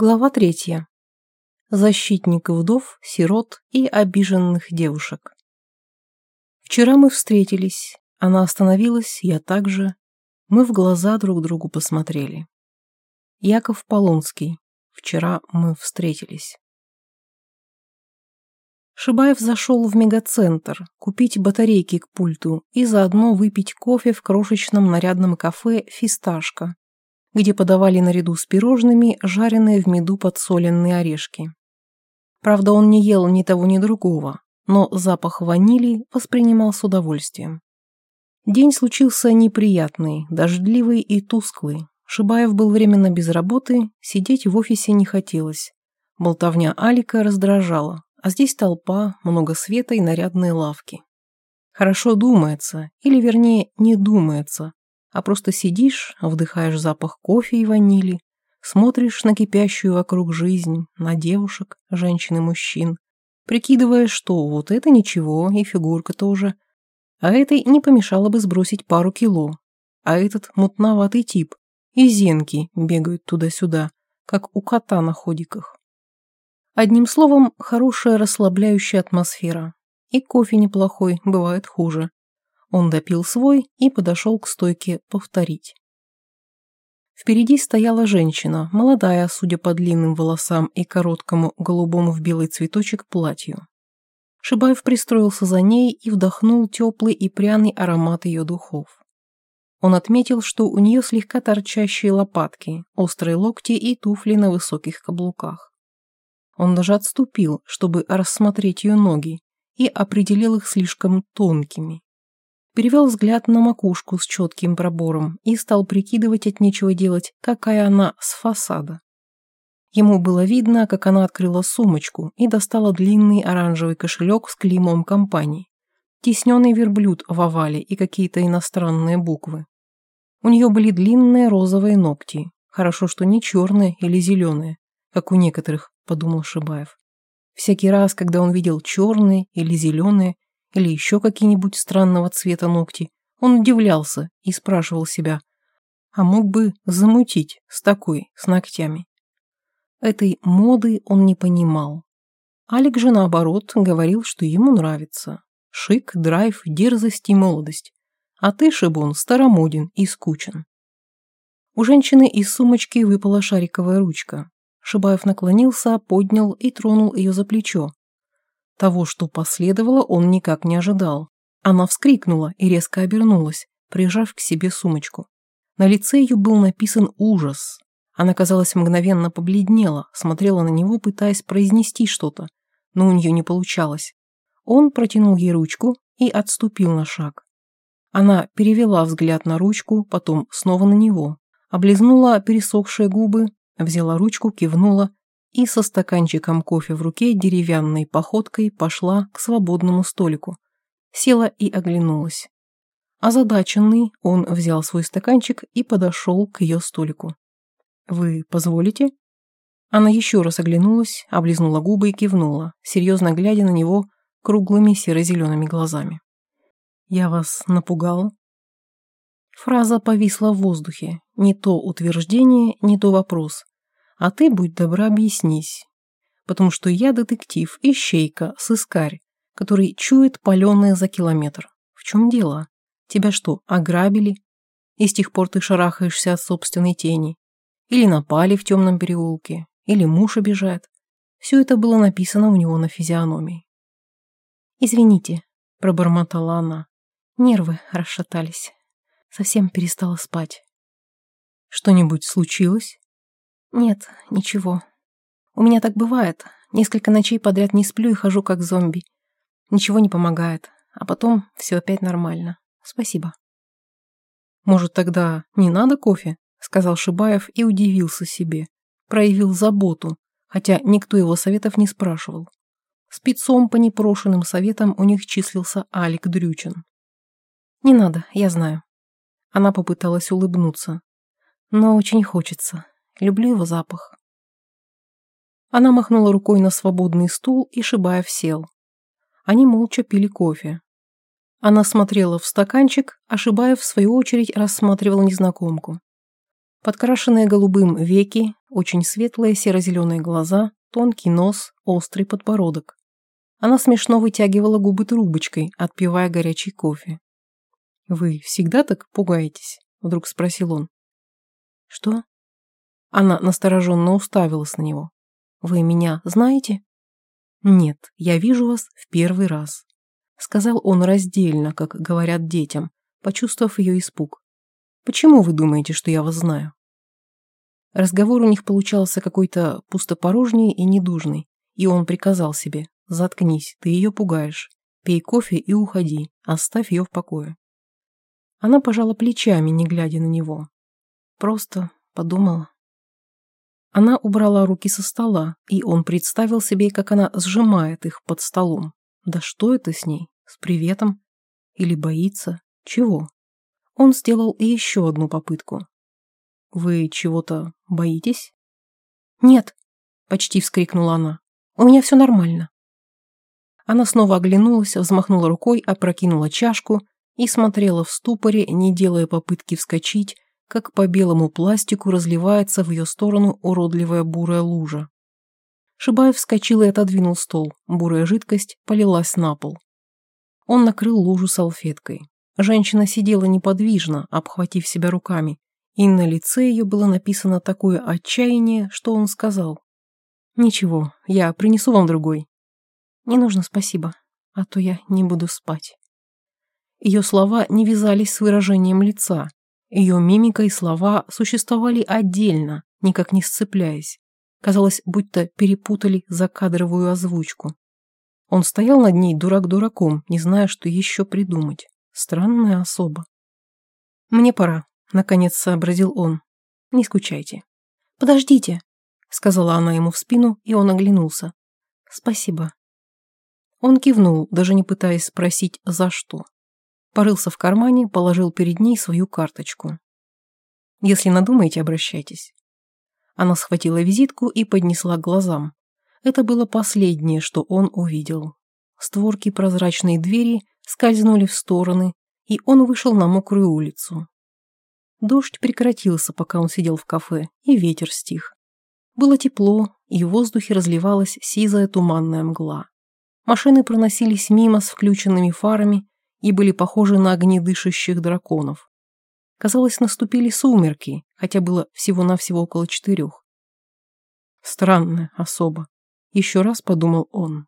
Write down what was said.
Глава третья. Защитник вдов, сирот и обиженных девушек. Вчера мы встретились. Она остановилась, я также. Мы в глаза друг другу посмотрели. Яков Полонский. Вчера мы встретились. Шибаев зашел в мегацентр купить батарейки к пульту и заодно выпить кофе в крошечном нарядном кафе «Фисташка», где подавали наряду с пирожными жареные в меду подсоленные орешки. Правда, он не ел ни того, ни другого, но запах ванили воспринимал с удовольствием. День случился неприятный, дождливый и тусклый. Шибаев был временно без работы, сидеть в офисе не хотелось. Болтовня Алика раздражала, а здесь толпа, много света и нарядные лавки. Хорошо думается, или вернее не думается, а просто сидишь, вдыхаешь запах кофе и ванили, смотришь на кипящую вокруг жизнь, на девушек, женщин и мужчин, прикидывая, что вот это ничего, и фигурка тоже, а этой не помешало бы сбросить пару кило, а этот мутноватый тип, и зенки бегают туда-сюда, как у кота на ходиках. Одним словом, хорошая расслабляющая атмосфера. И кофе неплохой, бывает хуже. Он допил свой и подошел к стойке повторить. Впереди стояла женщина, молодая, судя по длинным волосам и короткому голубому в белый цветочек платью. Шибаев пристроился за ней и вдохнул теплый и пряный аромат ее духов. Он отметил, что у нее слегка торчащие лопатки, острые локти и туфли на высоких каблуках. Он даже отступил, чтобы рассмотреть ее ноги, и определил их слишком тонкими перевел взгляд на макушку с четким пробором и стал прикидывать от нечего делать, какая она с фасада. Ему было видно, как она открыла сумочку и достала длинный оранжевый кошелек с клеймом компании, тесненный верблюд в овале и какие-то иностранные буквы. У нее были длинные розовые ногти, хорошо, что не черные или зеленые, как у некоторых, подумал Шибаев. Всякий раз, когда он видел черные или зеленые, или еще какие-нибудь странного цвета ногти, он удивлялся и спрашивал себя, а мог бы замутить с такой, с ногтями. Этой моды он не понимал. Алик же, наоборот, говорил, что ему нравится. Шик, драйв, дерзость и молодость. А ты, Шибон, старомоден и скучен. У женщины из сумочки выпала шариковая ручка. Шибаев наклонился, поднял и тронул ее за плечо, того, что последовало, он никак не ожидал. Она вскрикнула и резко обернулась, прижав к себе сумочку. На лице ее был написан ужас. Она, казалось, мгновенно побледнела, смотрела на него, пытаясь произнести что-то, но у нее не получалось. Он протянул ей ручку и отступил на шаг. Она перевела взгляд на ручку, потом снова на него, облизнула пересохшие губы, взяла ручку, кивнула и со стаканчиком кофе в руке деревянной походкой пошла к свободному столику. Села и оглянулась. Озадаченный, он взял свой стаканчик и подошел к ее столику. «Вы позволите?» Она еще раз оглянулась, облизнула губы и кивнула, серьезно глядя на него круглыми серо-зелеными глазами. «Я вас напугала?» Фраза повисла в воздухе. Не то утверждение, не то вопрос. А ты, будь добра, объяснись. Потому что я детектив, ищейка, сыскарь, который чует паленое за километр. В чем дело? Тебя что, ограбили? И с тех пор ты шарахаешься от собственной тени? Или напали в темном переулке? Или муж обижает? Все это было написано у него на физиономии. «Извините», – пробормотала она. Нервы расшатались. Совсем перестала спать. «Что-нибудь случилось?» Нет, ничего. У меня так бывает. Несколько ночей подряд не сплю и хожу как зомби. Ничего не помогает. А потом все опять нормально. Спасибо. Может, тогда не надо кофе? Сказал Шибаев и удивился себе. Проявил заботу, хотя никто его советов не спрашивал. Спецом по непрошенным советам у них числился Алик Дрючин. «Не надо, я знаю». Она попыталась улыбнуться. «Но очень хочется. Люблю его запах. Она махнула рукой на свободный стул, и Шибаев сел. Они молча пили кофе. Она смотрела в стаканчик, а Шибаев, в свою очередь, рассматривал незнакомку. Подкрашенные голубым веки, очень светлые серо-зеленые глаза, тонкий нос, острый подбородок. Она смешно вытягивала губы трубочкой, отпивая горячий кофе. «Вы всегда так пугаетесь?» – вдруг спросил он. «Что?» Она настороженно уставилась на него. «Вы меня знаете?» «Нет, я вижу вас в первый раз», — сказал он раздельно, как говорят детям, почувствовав ее испуг. «Почему вы думаете, что я вас знаю?» Разговор у них получался какой-то пустопорожний и недужный, и он приказал себе «Заткнись, ты ее пугаешь, пей кофе и уходи, оставь ее в покое». Она пожала плечами, не глядя на него. Просто подумала. Она убрала руки со стола, и он представил себе, как она сжимает их под столом. Да что это с ней? С приветом? Или боится? Чего? Он сделал еще одну попытку. «Вы чего-то боитесь?» «Нет», — почти вскрикнула она. «У меня все нормально». Она снова оглянулась, взмахнула рукой, опрокинула чашку и смотрела в ступоре, не делая попытки вскочить, как по белому пластику разливается в ее сторону уродливая бурая лужа. Шибаев вскочил и отодвинул стол. Бурая жидкость полилась на пол. Он накрыл лужу салфеткой. Женщина сидела неподвижно, обхватив себя руками, и на лице ее было написано такое отчаяние, что он сказал. «Ничего, я принесу вам другой». «Не нужно, спасибо, а то я не буду спать». Ее слова не вязались с выражением лица, ее мимика и слова существовали отдельно, никак не сцепляясь. Казалось, будто перепутали закадровую озвучку. Он стоял над ней дурак дураком, не зная, что еще придумать. Странная особа. «Мне пора», — наконец сообразил он. «Не скучайте». «Подождите», — сказала она ему в спину, и он оглянулся. «Спасибо». Он кивнул, даже не пытаясь спросить, за что. Порылся в кармане, положил перед ней свою карточку. «Если надумаете, обращайтесь». Она схватила визитку и поднесла к глазам. Это было последнее, что он увидел. Створки прозрачной двери скользнули в стороны, и он вышел на мокрую улицу. Дождь прекратился, пока он сидел в кафе, и ветер стих. Было тепло, и в воздухе разливалась сизая туманная мгла. Машины проносились мимо с включенными фарами, и были похожи на огнедышащих драконов. Казалось, наступили сумерки, хотя было всего-навсего около четырех. Странная особа. Еще раз подумал он.